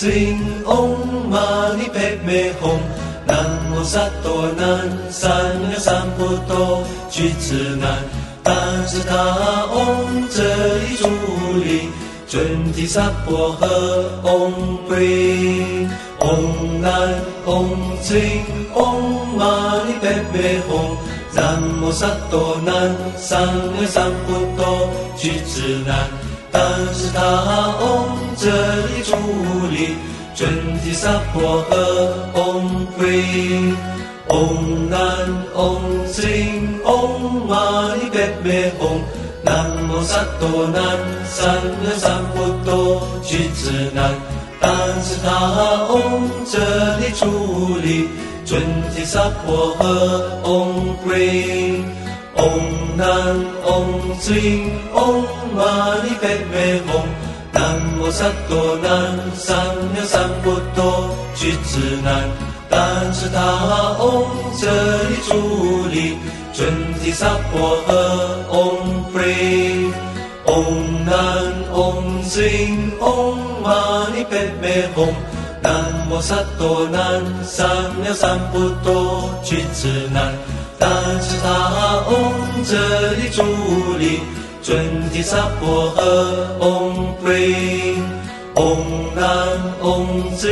嗡嗡嘛呢叭咪吽，南无萨多南三藐三菩提，句子难，但是他嗡这里助力，准提萨婆诃，嗡归，嗡南嗡嗡嗡嘛呢叭咪吽，南无萨多南三藐三菩提，句子难。但是他嗡这里助力，准提萨婆诃，嗡归，嗡南嗡经，嗡嘛呢叭咪吽，南无萨多南三藐三菩提，句子难。但是他嗡这里助力，准提萨婆诃，嗡归。嗡南嗡经，嗡嘛呢叭咪吽，南无萨多南三藐三菩提，句子难。但是他嗡这里助力，准提萨婆诃，嗡归。嗡南嗡经，嗡嘛呢叭咪吽，南无萨多南三藐三菩提，句子难。但是他嗡这里助力，准提萨婆诃，嗡归，嗡南嗡经，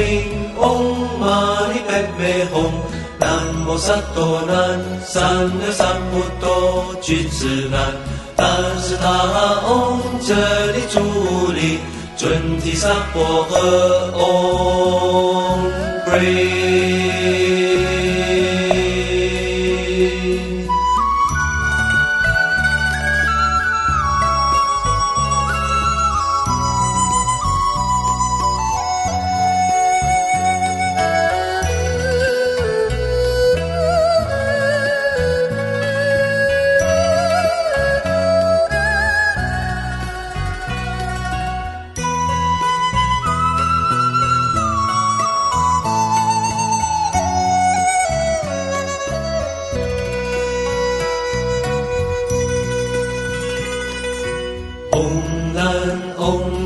嗡嘛呢叭咪吽，南无萨多南三藐三菩提，句子难。但是他嗡这里助力，准提萨婆诃，嗡归。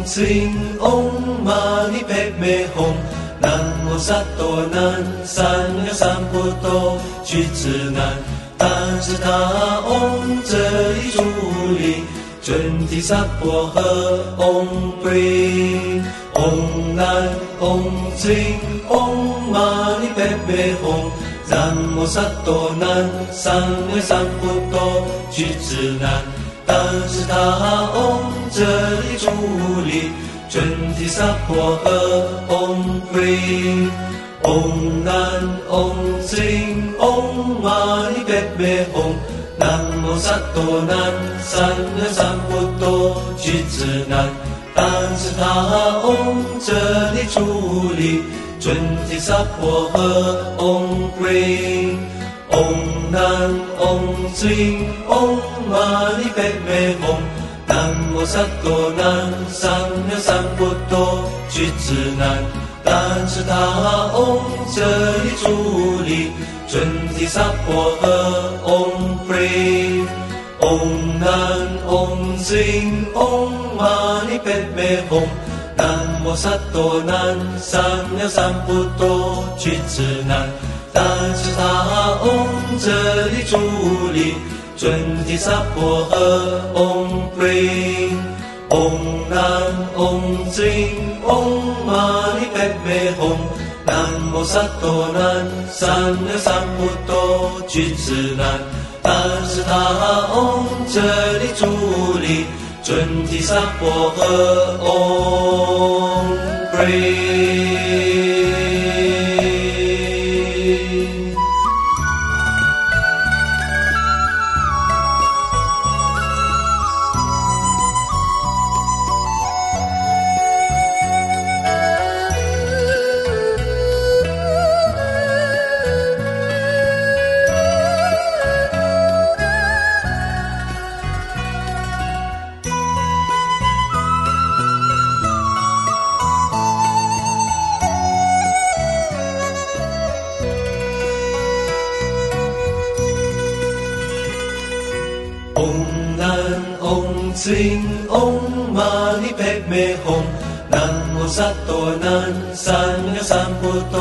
经嗡嘛呢叭咪吽，南无萨多南三藐三菩提，句子难。但是他嗡这里助力，准提萨婆诃，嗡归，嗡南嗡经，嗡嘛呢叭咪吽，南无萨多南三藐三菩提，句子难。但是他嗡这里助力，准提萨婆诃，嗡归，嗡南嗡经，嗡嘛呢叭咪吽，南无萨多南三藐三菩提，句子难。但是他嗡这里助力，准提萨婆诃，嗡归。嗡南嗡经，嗡嘛呢叭咪吽，南无萨多南三藐三菩提，俱胝喃，怛侄他，唵，折戾主戾，准提萨婆诃，唵，频，唵南，唵今，唵嘛呢叭咪吽，南无萨多南三藐三菩提，俱胝喃，怛侄他，唵折戾主戾。准提萨婆诃，嗡归，嗡南嗡经，嗡嘛呢叭咪吽，南无萨多南三藐三菩提，句子难。但是他嗡这里助力，准提萨婆诃，嗡归。嗡嘛呢叭咪吽，南无无萨多南，三藐三菩提，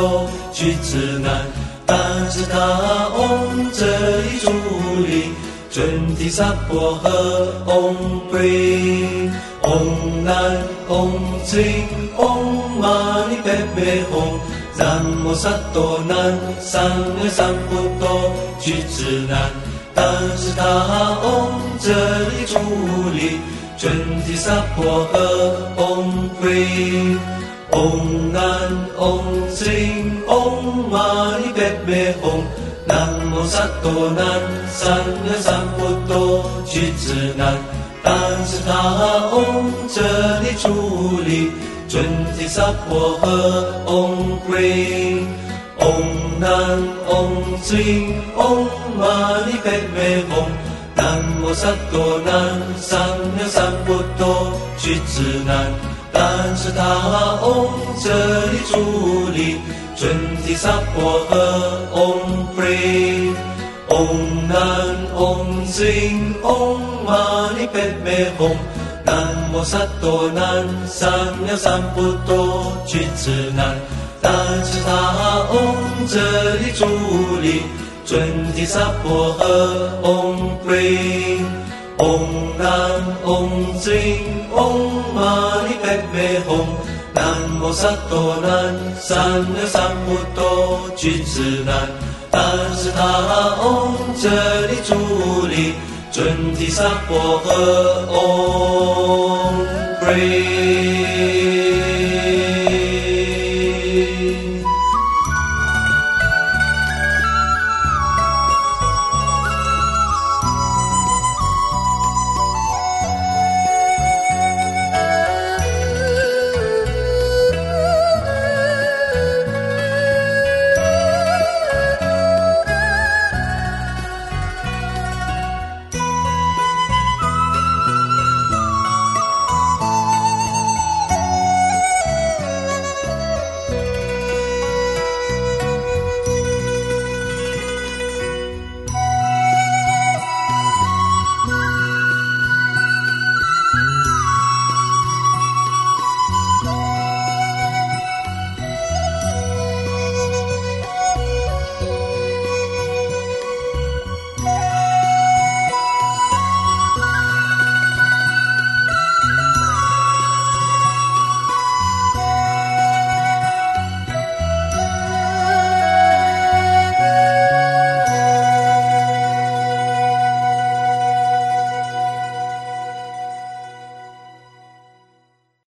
须臾难。但是他嗡这一炷礼，准提萨婆诃，嗡归，嗡南，嗡净，嗡玛尼贝贝吽，南无萨多南，三藐三菩提，须臾难。但是他嗡这一炷礼。准提萨婆诃，嗡归，嗡南，嗡净，嗡玛尼贝贝吽，南无萨多南，三藐三菩提，须臾难。但是他嗡这里处理，准提萨婆诃，嗡归，嗡南，嗡净，嗡玛尼贝贝吽。南无萨多南，三藐三菩提，须臾难。但是他嗡这里主力，准提萨婆诃，嗡归，嗡南，嗡净，嗡玛尼贝贝吽。南无萨多南，三藐三菩提，须臾难。但是他嗡这里主力。准提萨婆诃，嗡归，嗡南，嗡净，嗡玛尼贝贝吽。南无萨多南，三藐三菩提，须臾难。但是他嗡这里主力，准提萨婆诃，嗡归。